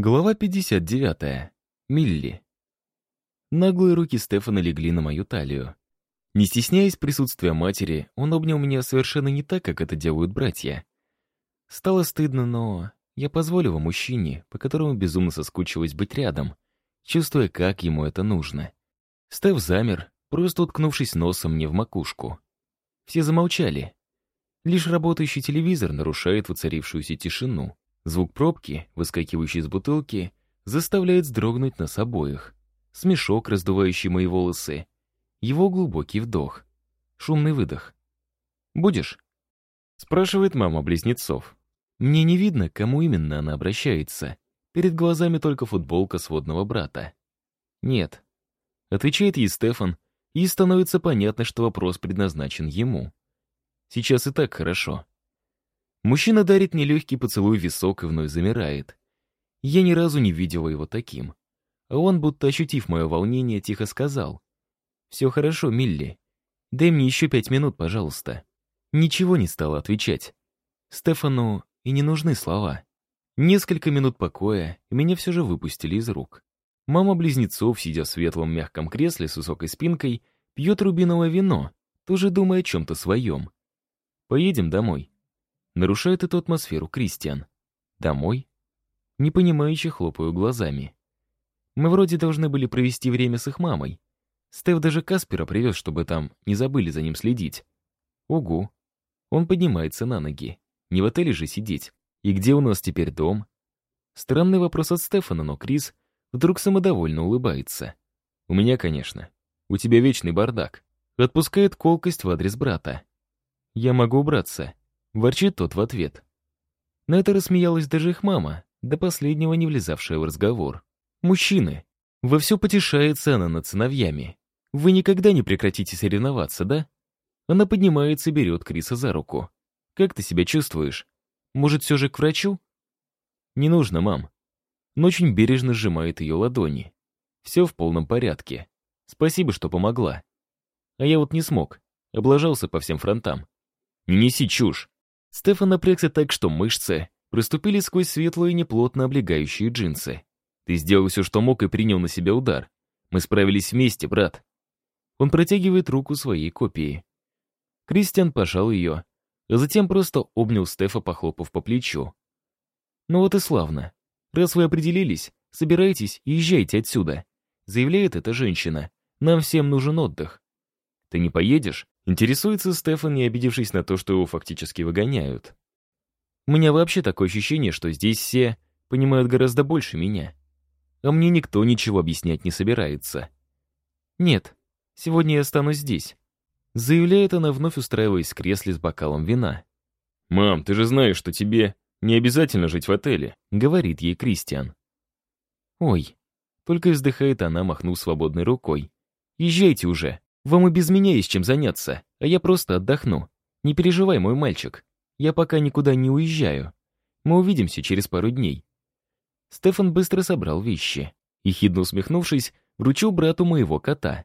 Глава 59. Милли. Наглые руки Стефана легли на мою талию. Не стесняясь присутствия матери, он обнял меня совершенно не так, как это делают братья. Стало стыдно, но я позволила мужчине, по которому безумно соскучилась быть рядом, чувствуя, как ему это нужно. Стеф замер, просто уткнувшись носом мне в макушку. Все замолчали. Лишь работающий телевизор нарушает воцарившуюся тишину. Звук пробки, выскакивающей из бутылки, заставляет вздрогнуть нас обоих. Смешок, раздувающий мои волосы. Его глубокий вдох. Шумный выдох. «Будешь?» Спрашивает мама близнецов. Мне не видно, к кому именно она обращается. Перед глазами только футболка сводного брата. «Нет». Отвечает ей Стефан, и становится понятно, что вопрос предназначен ему. Сейчас и так хорошо. Мужчина дарит мне легкий поцелуй в висок и вновь замирает. Я ни разу не видела его таким. А он, будто ощутив мое волнение, тихо сказал. «Все хорошо, Милли. Дай мне еще пять минут, пожалуйста». Ничего не стала отвечать. Стефану и не нужны слова. Несколько минут покоя, и меня все же выпустили из рук. Мама близнецов, сидя в светлом мягком кресле с высокой спинкой, пьет рубиновое вино, тоже думая о чем-то своем. «Поедем домой», Нарушает эту атмосферу Кристиан. Домой? Непонимающе хлопаю глазами. Мы вроде должны были провести время с их мамой. Стеф даже Каспера привез, чтобы там не забыли за ним следить. Угу. Он поднимается на ноги. Не в отеле же сидеть. И где у нас теперь дом? Странный вопрос от Стефана, но Крис вдруг самодовольно улыбается. У меня, конечно. У тебя вечный бардак. Отпускает колкость в адрес брата. Я могу убраться. Ворчит тот в ответ. На это рассмеялась даже их мама, до последнего не влезавшая в разговор. «Мужчины, во все потешается она над сыновьями. Вы никогда не прекратите соревноваться, да?» Она поднимается и берет Криса за руку. «Как ты себя чувствуешь? Может, все же к врачу?» «Не нужно, мам». Но очень бережно сжимает ее ладони. «Все в полном порядке. Спасибо, что помогла. А я вот не смог. Облажался по всем фронтам. Не неси чушь. Стефан напрягся так, что мышцы проступили сквозь светлые неплотно облегающие джинсы. «Ты сделал все, что мог, и принял на себя удар. Мы справились вместе, брат». Он протягивает руку своей копии. Кристиан пожал ее, а затем просто обнял Стефа, похлопав по плечу. «Ну вот и славно. Раз вы определились, собирайтесь и езжайте отсюда», заявляет эта женщина. «Нам всем нужен отдых». «Ты не поедешь?» Интересуется Стефан, не обидевшись на то, что его фактически выгоняют. У меня вообще такое ощущение, что здесь все понимают гораздо больше меня. А мне никто ничего объяснять не собирается. Нет, сегодня я останусь здесь. Заявляет она, вновь устраиваясь в кресле с бокалом вина. «Мам, ты же знаешь, что тебе не обязательно жить в отеле», — говорит ей Кристиан. «Ой», — только вздыхает она, махнув свободной рукой. «Езжайте уже». Вам и без меня есть чем заняться, а я просто отдохну. Не переживай, мой мальчик. Я пока никуда не уезжаю. Мы увидимся через пару дней». Стефан быстро собрал вещи. И, хидно усмехнувшись, вручил брату моего кота.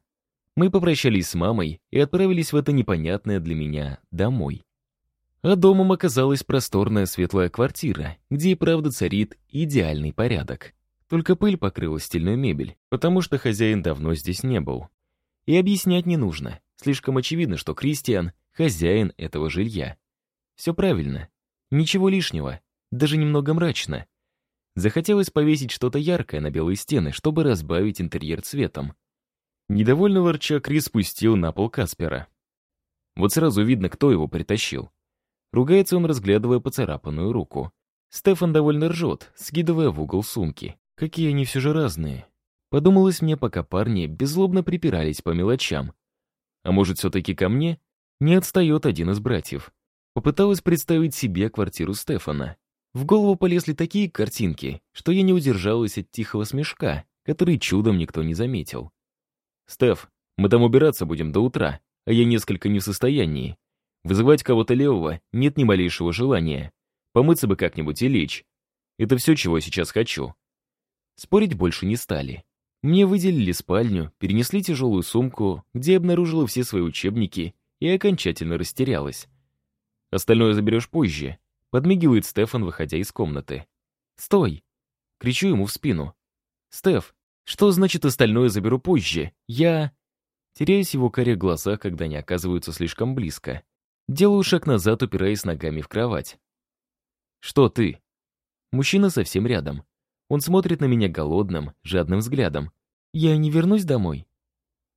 Мы попрощались с мамой и отправились в это непонятное для меня домой. А домом оказалась просторная светлая квартира, где и правда царит идеальный порядок. Только пыль покрыла стильную мебель, потому что хозяин давно здесь не был. И объяснять не нужно. Слишком очевидно, что Кристиан — хозяин этого жилья. Все правильно. Ничего лишнего. Даже немного мрачно. Захотелось повесить что-то яркое на белые стены, чтобы разбавить интерьер цветом. Недовольно ворча, Крис спустил на пол Каспера. Вот сразу видно, кто его притащил. Ругается он, разглядывая поцарапанную руку. Стефан довольно ржет, скидывая в угол сумки. Какие они все же разные. Подумалось мне, пока парни беззлобно припирались по мелочам. А может, все-таки ко мне? Не отстает один из братьев. Попыталась представить себе квартиру Стефана. В голову полезли такие картинки, что я не удержалась от тихого смешка, который чудом никто не заметил. «Стеф, мы там убираться будем до утра, а я несколько не в состоянии. Вызывать кого-то левого нет ни малейшего желания. Помыться бы как-нибудь и лечь. Это все, чего я сейчас хочу». Спорить больше не стали. Мне выделили спальню, перенесли тяжелую сумку, где обнаружила все свои учебники и окончательно растерялась. Остальное заберешь позже, подмигивает Стефан, выходя из комнаты. «Стой!» Кричу ему в спину. «Стеф, что значит остальное заберу позже? Я...» Теряюсь его карих глазах, когда они оказываются слишком близко. Делаю шаг назад, упираясь ногами в кровать. «Что ты?» Мужчина совсем рядом. Он смотрит на меня голодным, жадным взглядом. «Я не вернусь домой?»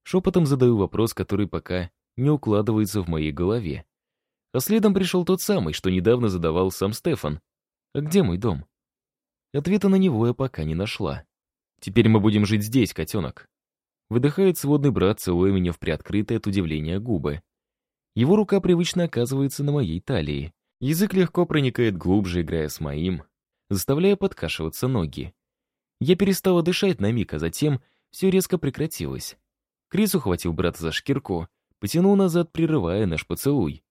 Шепотом задаю вопрос, который пока не укладывается в моей голове. А следом пришел тот самый, что недавно задавал сам Стефан. «А где мой дом?» Ответа на него я пока не нашла. «Теперь мы будем жить здесь, котенок». Выдыхает сводный брат, целуя меня в приоткрытые от удивления губы. Его рука привычно оказывается на моей талии. Язык легко проникает глубже, играя с моим, заставляя подкашиваться ноги. Я перестала дышать на миг, а затем все резко прекратилось. Крис ухватил брата за шкирку, потянул назад, прерывая наш поцелуй.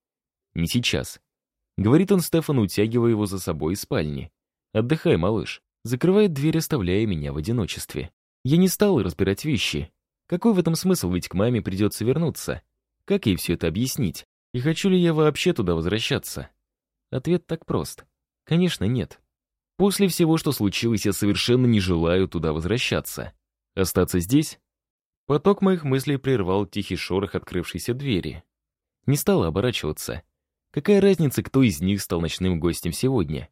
«Не сейчас», — говорит он Стефану, утягивая его за собой из спальни. «Отдыхай, малыш». Закрывает дверь, оставляя меня в одиночестве. Я не стал разбирать вещи. Какой в этом смысл, ведь к маме придется вернуться? Как ей все это объяснить? И хочу ли я вообще туда возвращаться? Ответ так прост. Конечно, нет. После всего, что случилось, я совершенно не желаю туда возвращаться. Остаться здесь? Поток моих мыслей прервал тихий шорох открывшейся двери. Не стала оборачиваться. Какая разница, кто из них стал ночным гостем сегодня?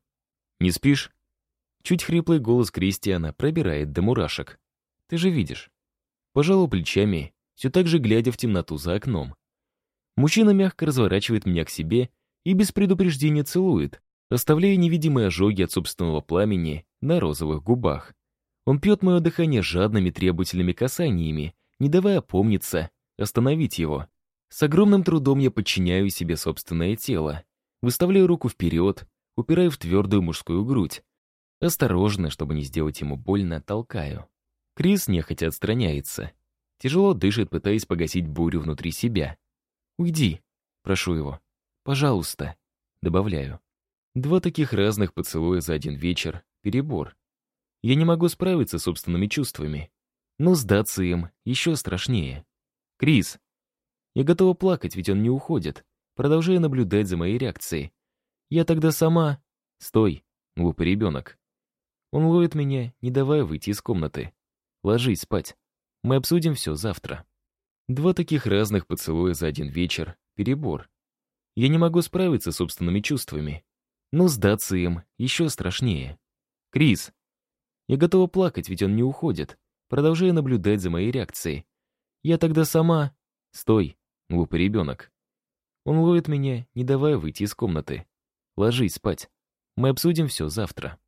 Не спишь? Чуть хриплый голос Кристиана пробирает до мурашек. Ты же видишь. Пожалуй, плечами, все так же глядя в темноту за окном. Мужчина мягко разворачивает меня к себе и без предупреждения целует, оставляя невидимые ожоги от собственного пламени на розовых губах. Он пьет мое дыхание жадными требовательными касаниями, не давая опомниться, остановить его. С огромным трудом я подчиняю себе собственное тело, выставляю руку вперед, упираю в твердую мужскую грудь. Осторожно, чтобы не сделать ему больно, толкаю. Крис нехотя отстраняется. Тяжело дышит, пытаясь погасить бурю внутри себя. «Уйди», — прошу его. «Пожалуйста», — добавляю. Два таких разных поцелуя за один вечер — перебор. Я не могу справиться с собственными чувствами. Но сдаться им еще страшнее. «Крис!» Я готова плакать, ведь он не уходит, продолжая наблюдать за моей реакцией. Я тогда сама... Стой, глупый ребенок. Он ловит меня, не давая выйти из комнаты. Ложись спать. Мы обсудим все завтра. Два таких разных поцелуя за один вечер — перебор. Я не могу справиться с собственными чувствами. Но сдаться им еще страшнее. Крис. Я готова плакать, ведь он не уходит, продолжая наблюдать за моей реакцией. Я тогда сама... Стой, глупый ребенок. Он ловит меня, не давая выйти из комнаты. Ложись спать. Мы обсудим все завтра.